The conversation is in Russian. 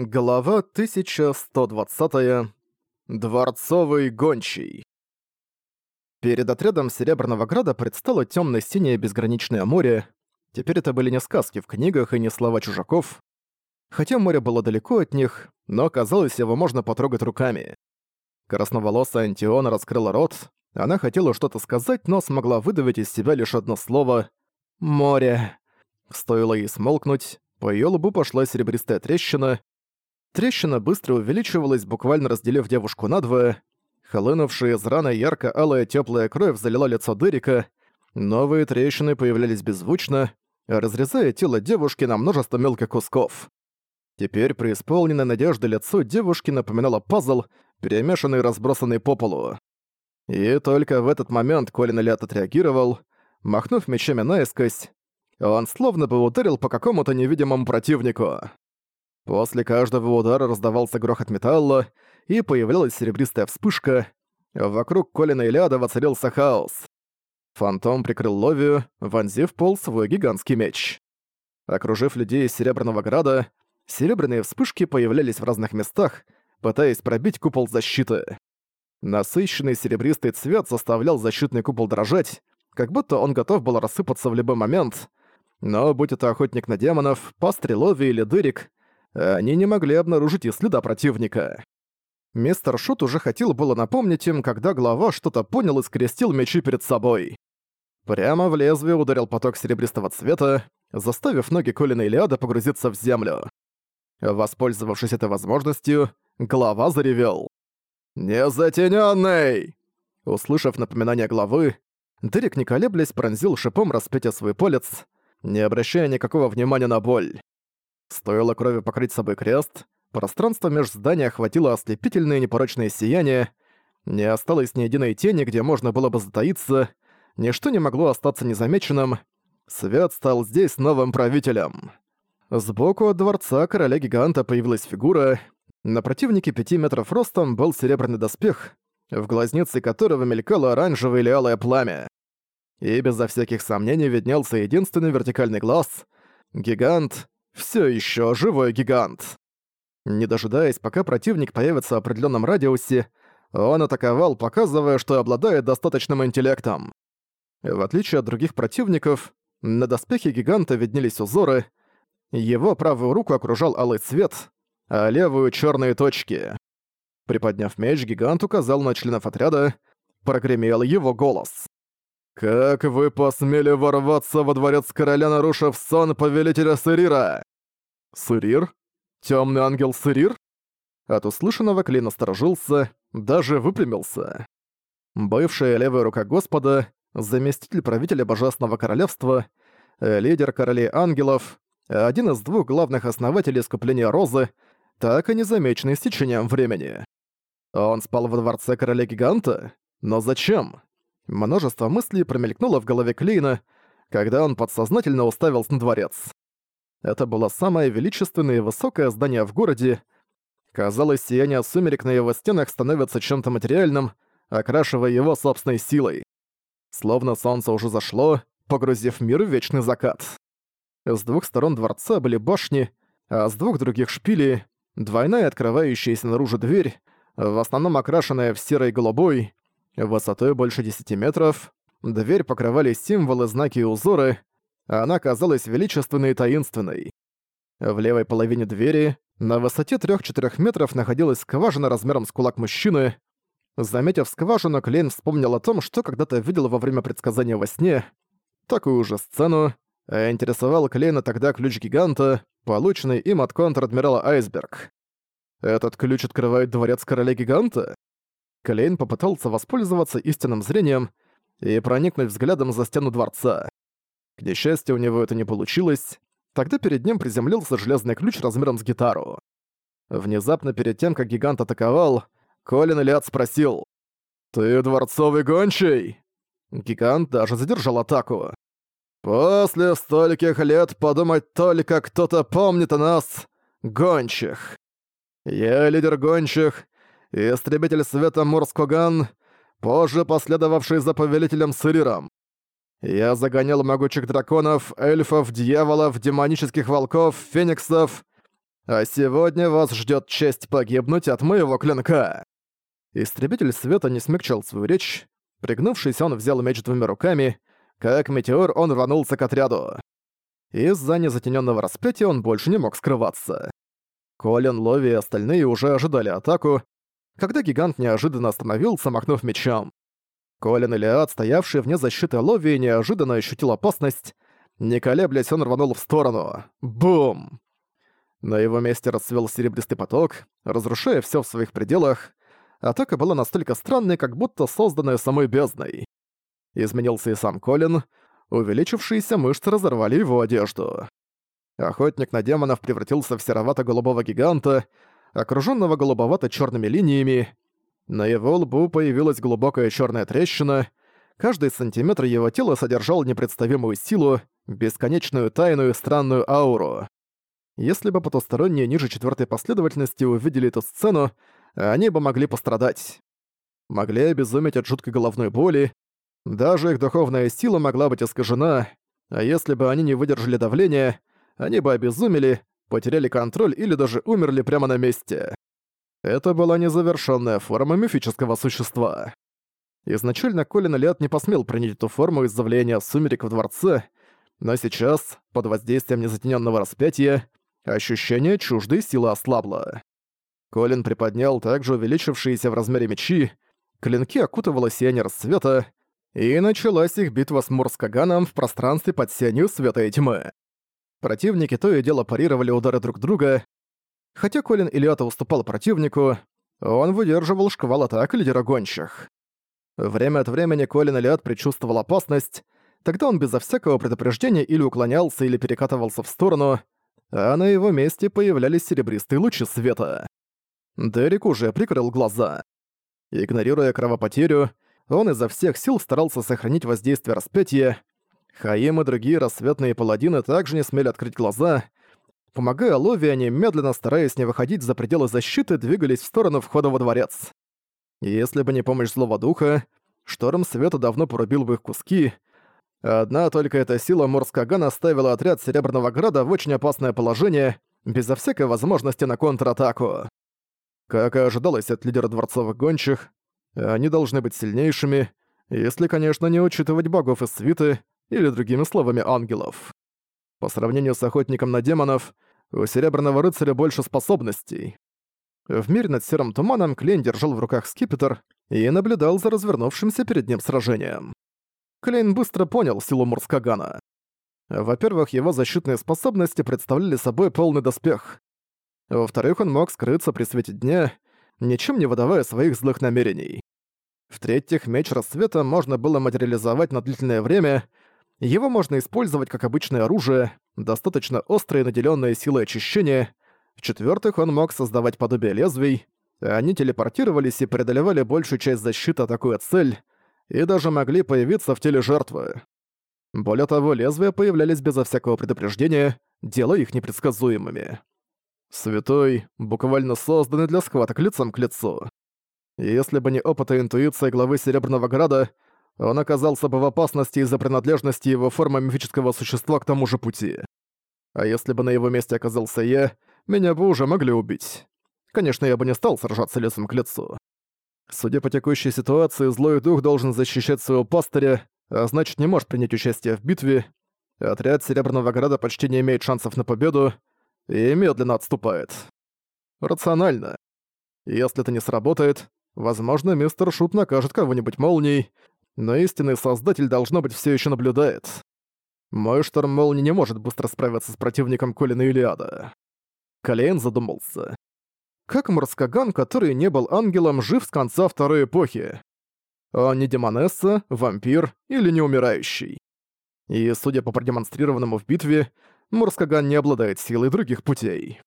Глава 1120. Дворцовый гончий. Перед отрядом Серебряного Града предстало темно синее безграничное море. Теперь это были не сказки в книгах и не слова чужаков. Хотя море было далеко от них, но, казалось, его можно потрогать руками. Красноволосая Антиона раскрыла рот. Она хотела что-то сказать, но смогла выдавить из себя лишь одно слово «море». Стоило ей смолкнуть, по ее лбу пошла серебристая трещина — Трещина быстро увеличивалась, буквально разделив девушку надвое. Хлынувшая из раны ярко-алая теплая кровь залила лицо Дерика. Новые трещины появлялись беззвучно, разрезая тело девушки на множество мелких кусков. Теперь преисполненное надежды лицо девушки напоминало пазл, перемешанный и разбросанный по полу. И только в этот момент Колин Элиот отреагировал, махнув мечами наискось, он словно бы ударил по какому-то невидимому противнику. После каждого удара раздавался грохот металла, и появлялась серебристая вспышка. Вокруг Колина и Ляда воцарился хаос. Фантом прикрыл Ловию, вонзив пол свой гигантский меч. Окружив людей из Серебряного Града, серебряные вспышки появлялись в разных местах, пытаясь пробить купол защиты. Насыщенный серебристый цвет заставлял защитный купол дрожать, как будто он готов был рассыпаться в любой момент. Но будь это охотник на демонов, пастрелови или дырик, они не могли обнаружить и следа противника. Мистер Шут уже хотел было напомнить им, когда глава что-то понял и скрестил мечи перед собой. Прямо в лезвие ударил поток серебристого цвета, заставив ноги Колина Илиада погрузиться в землю. Воспользовавшись этой возможностью, глава заревел. «Незатенённый!» Услышав напоминание главы, Дерек, не колеблясь, пронзил шипом распятие свой полец, не обращая никакого внимания на боль. Стоило крови покрыть собой крест, пространство меж здания охватило ослепительное непорочное сияние, не осталось ни единой тени, где можно было бы затаиться, ничто не могло остаться незамеченным, свет стал здесь новым правителем. Сбоку от дворца короля-гиганта появилась фигура, на противнике пяти метров ростом был серебряный доспех, в глазнице которого мелькало оранжевое или алое пламя. И безо всяких сомнений виднелся единственный вертикальный глаз — гигант, все еще живой гигант. Не дожидаясь, пока противник появится в определенном радиусе, он атаковал, показывая, что обладает достаточным интеллектом. В отличие от других противников, на доспехе гиганта виднелись узоры, его правую руку окружал алый цвет, а левую — черные точки. Приподняв меч, гигант указал на членов отряда, прогремел его голос. «Как вы посмели ворваться во дворец короля, нарушив сон повелителя Сырира?» «Сырир? Тёмный ангел Сырир?» От услышанного Клин осторожился, даже выпрямился. Бывшая левая рука Господа, заместитель правителя Божественного Королевства, э, лидер королей ангелов, один из двух главных основателей искупления Розы, так и незамеченный с течением времени. Он спал во дворце короля-гиганта? Но зачем? Множество мыслей промелькнуло в голове Клейна, когда он подсознательно уставился на дворец. Это было самое величественное и высокое здание в городе. Казалось, сияние сумерек на его стенах становится чем-то материальным, окрашивая его собственной силой. Словно солнце уже зашло, погрузив мир в вечный закат. С двух сторон дворца были башни, а с двух других шпили — двойная открывающаяся наружу дверь, в основном окрашенная в серой голубой, высотой больше 10 метров, дверь покрывали символы, знаки и узоры, а она казалась величественной и таинственной. В левой половине двери на высоте 3-4 метров находилась скважина размером с кулак мужчины. Заметив скважину, Клейн вспомнил о том, что когда-то видел во время предсказания во сне. Такую же сцену. А интересовал Клейна тогда ключ гиганта, полученный им от контр-адмирала Айсберг. Этот ключ открывает дворец короля гиганта? Калейн попытался воспользоваться истинным зрением и проникнуть взглядом за стену дворца. К несчастью, у него это не получилось. Тогда перед ним приземлился железный ключ размером с гитару. Внезапно перед тем, как гигант атаковал, Колин Элиад спросил «Ты дворцовый гончий?» Гигант даже задержал атаку. «После стольких лет подумать только кто-то помнит о нас, гончих. Я лидер гончих, и истребитель света Морскоган, позже последовавший за повелителем Сыриром. Я загонял могучих драконов, эльфов, дьяволов, демонических волков, фениксов, а сегодня вас ждет честь погибнуть от моего клинка». Истребитель света не смягчал свою речь. Пригнувшись, он взял меч двумя руками. Как метеор, он рванулся к отряду. Из-за незатененного расплетия он больше не мог скрываться. Колин, Лови и остальные уже ожидали атаку, когда гигант неожиданно остановился, махнув мечом. Колин и Леат, стоявшие вне защиты Лови, неожиданно ощутил опасность. Не колеблясь, он рванул в сторону. Бум! На его месте расцвел серебристый поток, разрушая все в своих пределах. Атака была настолько странной, как будто созданная самой бездной. Изменился и сам Колин. Увеличившиеся мышцы разорвали его одежду. Охотник на демонов превратился в серовато-голубого гиганта, окруженного голубовато-черными линиями. На его лбу появилась глубокая черная трещина. Каждый сантиметр его тела содержал непредставимую силу, бесконечную тайную странную ауру. Если бы потусторонние ниже четвертой последовательности увидели эту сцену, они бы могли пострадать. Могли обезуметь от жуткой головной боли. Даже их духовная сила могла быть искажена, а если бы они не выдержали давления, они бы обезумели потеряли контроль или даже умерли прямо на месте. Это была незавершенная форма мифического существа. Изначально Колин Лиат не посмел принять эту форму из-за влияния сумерек в дворце, но сейчас, под воздействием незатененного распятия, ощущение чуждой силы ослабло. Колин приподнял также увеличившиеся в размере мечи, клинки окутывало сияние рассвета, и началась их битва с Мурскаганом в пространстве под сенью света и тьмы. Противники то и дело парировали удары друг друга. Хотя Колин Ильята уступал противнику, он выдерживал шквал атак лидера гонщих. Время от времени Колин Ильят предчувствовал опасность, тогда он безо всякого предупреждения или уклонялся, или перекатывался в сторону, а на его месте появлялись серебристые лучи света. Дерек уже прикрыл глаза. Игнорируя кровопотерю, он изо всех сил старался сохранить воздействие распятия, Хаим и другие рассветные паладины также не смели открыть глаза. Помогая Лови, они, медленно стараясь не выходить за пределы защиты, двигались в сторону входа во дворец. Если бы не помощь злого духа, шторм света давно порубил бы их куски. Одна только эта сила Морскагана ставила отряд Серебряного Града в очень опасное положение, безо всякой возможности на контратаку. Как и ожидалось от лидера Дворцовых Гончих, они должны быть сильнейшими, если, конечно, не учитывать богов и свиты, или другими словами ангелов. По сравнению с охотником на демонов, у Серебряного Рыцаря больше способностей. В мире над Серым Туманом Клейн держал в руках скипетр и наблюдал за развернувшимся перед ним сражением. Клейн быстро понял силу Мурскагана. Во-первых, его защитные способности представляли собой полный доспех. Во-вторых, он мог скрыться при свете дня, ничем не выдавая своих злых намерений. В-третьих, меч рассвета можно было материализовать на длительное время, его можно использовать как обычное оружие, достаточно острое и наделённое силой очищения. В-четвёртых, он мог создавать подобие лезвий. Они телепортировались и преодолевали большую часть защиты, атакуя цель, и даже могли появиться в теле жертвы. Более того, лезвия появлялись безо всякого предупреждения, делая их непредсказуемыми. Святой буквально созданы для схваток лицом к лицу. Если бы не опыт и интуиция главы Серебряного Града, он оказался бы в опасности из-за принадлежности его формы мифического существа к тому же пути. А если бы на его месте оказался я, меня бы уже могли убить. Конечно, я бы не стал сражаться лицом к лицу. Судя по текущей ситуации, злой дух должен защищать своего пастыря, а значит не может принять участие в битве. Отряд Серебряного Града почти не имеет шансов на победу и медленно отступает. Рационально. Если это не сработает, возможно, мистер Шут накажет кого-нибудь молнией, но истинный Создатель, должно быть, все еще наблюдает. Мой шторм молнии не может быстро справиться с противником Колина Илиада. Калейн задумался. Как Морскоган, который не был ангелом, жив с конца Второй Эпохи? Он не демонесса, вампир или неумирающий. И, судя по продемонстрированному в битве, Морскоган не обладает силой других путей.